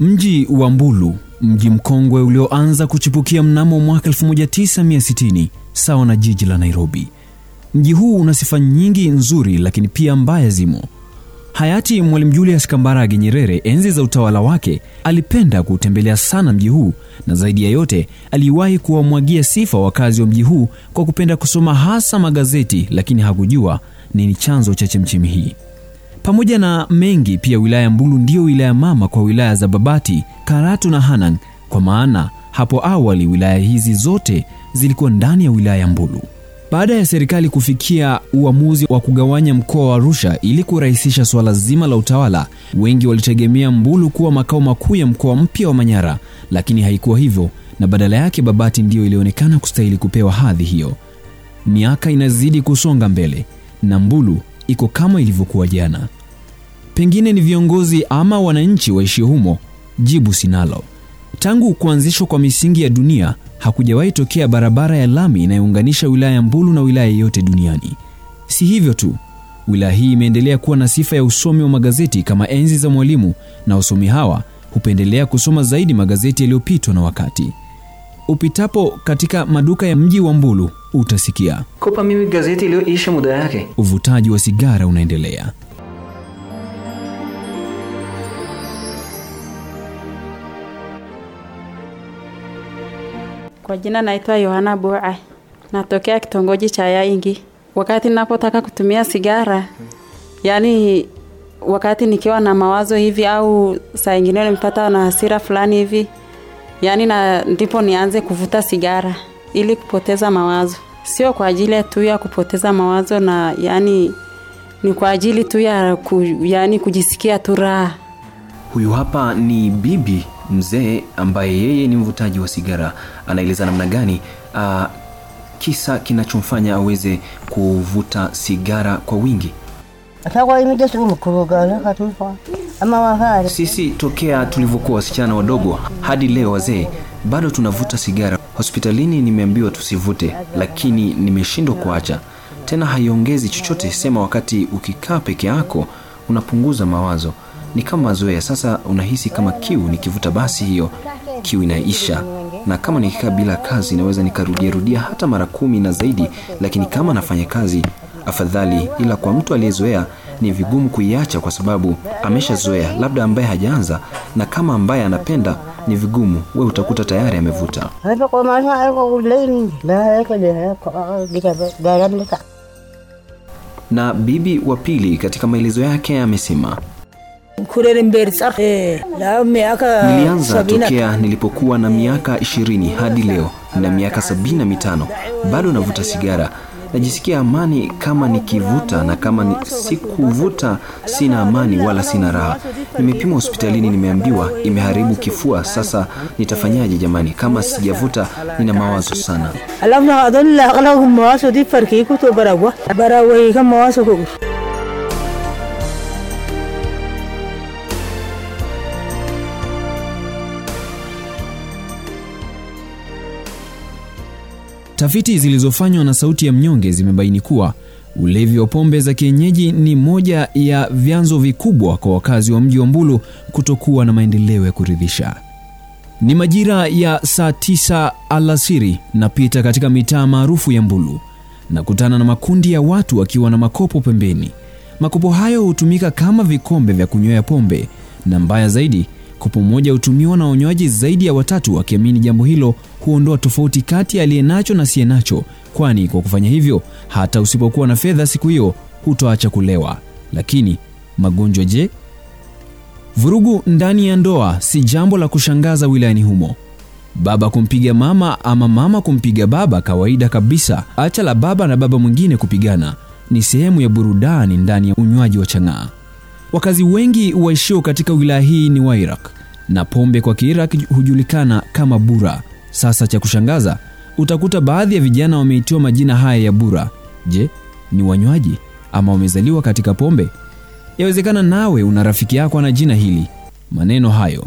Mji wa Mbulu, mji mkongwe ulioanza kuchipukia mnamo mwaka 1960 sawa na jiji la Nairobi. Mji huu una sifa nyingi nzuri, lakini pia mbaya zimo. Hayati Mwalimu Julius Kambarage Nyerere, enzi za utawala wake, alipenda kuutembelea sana mji huu, na zaidi ya yote aliwahi kuwamwagia sifa wakazi wa mji huu kwa kupenda kusoma hasa magazeti, lakini hakujua nini chanzo cha chemchemi hii. Pamoja na mengi, pia wilaya ya Mbulu ndiyo wilaya mama kwa wilaya za Babati, Karatu na Hanang, kwa maana hapo awali wilaya hizi zote zilikuwa ndani ya wilaya ya Mbulu. Baada ya serikali kufikia uamuzi wa kugawanya mkoa wa Arusha ili kurahisisha suala zima la utawala, wengi walitegemea Mbulu kuwa makao makuu ya mkoa mpya wa Manyara, lakini haikuwa hivyo, na badala yake Babati ndiyo ilionekana kustahili kupewa hadhi hiyo. Miaka inazidi kusonga mbele na Mbulu iko kama ilivyokuwa jana. Pengine ni viongozi ama wananchi waishi humo, jibu sinalo. Tangu kuanzishwa kwa misingi ya dunia hakujawahi tokea barabara ya lami inayounganisha wilaya ya Mbulu na wilaya yeyote duniani. Si hivyo tu, wilaya hii imeendelea kuwa na sifa ya usomi wa magazeti kama enzi za Mwalimu, na wasomi hawa hupendelea kusoma zaidi magazeti yaliyopitwa na wakati. Upitapo katika maduka ya mji wa Mbulu utasikia kopa mimi gazeti iliyoisha muda yake. uvutaji wa sigara unaendelea. Kwa jina naitwa Yohana Boa, natokea kitongoji cha Yaingi. Wakati napotaka kutumia sigara, yani wakati nikiwa na mawazo hivi au saa ingine nimepata na hasira fulani hivi, yani na ndipo nianze kuvuta sigara ili kupoteza mawazo. Sio kwa ajili tu ya kupoteza mawazo, na yani ni kwa ajili tu ya ku, yani kujisikia tu raha. Huyu hapa ni bibi mzee ambaye yeye ni mvutaji wa sigara. Anaeleza namna gani uh, kisa kinachomfanya aweze kuvuta sigara kwa wingi. Sisi tokea tulivyokuwa wasichana wadogo hadi leo wazee bado tunavuta sigara. Hospitalini nimeambiwa tusivute, lakini nimeshindwa kuacha. Tena haiongezi chochote, sema wakati ukikaa peke yako unapunguza mawazo, ni kama mazoea. Sasa unahisi kama kiu, nikivuta basi hiyo kiu inaisha, na kama nikikaa bila kazi naweza nikarudia rudia hata mara kumi na zaidi, lakini kama nafanya kazi afadhali, ila kwa mtu aliyezoea ni vigumu kuiacha kwa sababu ameshazoea, labda ambaye hajaanza, na kama ambaye anapenda ni vigumu, we utakuta tayari amevuta. na bibi wa pili katika maelezo yake amesema, kurere nilianza na tokea nilipokuwa na miaka ishirini hadi leo na miaka sabini na mitano bado navuta sigara. Najisikia amani kama nikivuta, na kama ni sikuvuta sina amani wala sina raha. Nimepimwa hospitalini, nimeambiwa imeharibu kifua. Sasa nitafanyaje jamani? Kama sijavuta nina mawazo sana. Tafiti zilizofanywa na Sauti ya Mnyonge zimebaini kuwa ulevi wa pombe za kienyeji ni moja ya vyanzo vikubwa kwa wakazi wa mji wa Mbulu kutokuwa na maendeleo ya kuridhisha. Ni majira ya saa tisa alasiri, napita katika mitaa maarufu ya Mbulu na kutana na makundi ya watu wakiwa na makopo pembeni. Makopo hayo hutumika kama vikombe vya kunywea pombe, na mbaya zaidi, kopo moja hutumiwa na wanywaji zaidi ya watatu, wakiamini jambo hilo huondoa tofauti kati ya aliye nacho na siye nacho, kwani kwa kufanya hivyo hata usipokuwa na fedha siku hiyo hutoacha kulewa. Lakini magonjwa je? Vurugu ndani ya ndoa si jambo la kushangaza wilayani humo. Baba kumpiga mama ama mama kumpiga baba, kawaida kabisa. Acha la baba na baba mwingine kupigana, ni sehemu ya burudani ndani ya unywaji wa chang'aa. Wakazi wengi waishio katika wilaya hii ni Wairaq na pombe kwa Kiiraq hujulikana kama bura. Sasa cha kushangaza, utakuta baadhi ya vijana wameitiwa majina haya ya bura. Je, ni wanywaji ama wamezaliwa katika pombe? Yawezekana nawe una rafiki yako ana jina hili. Maneno hayo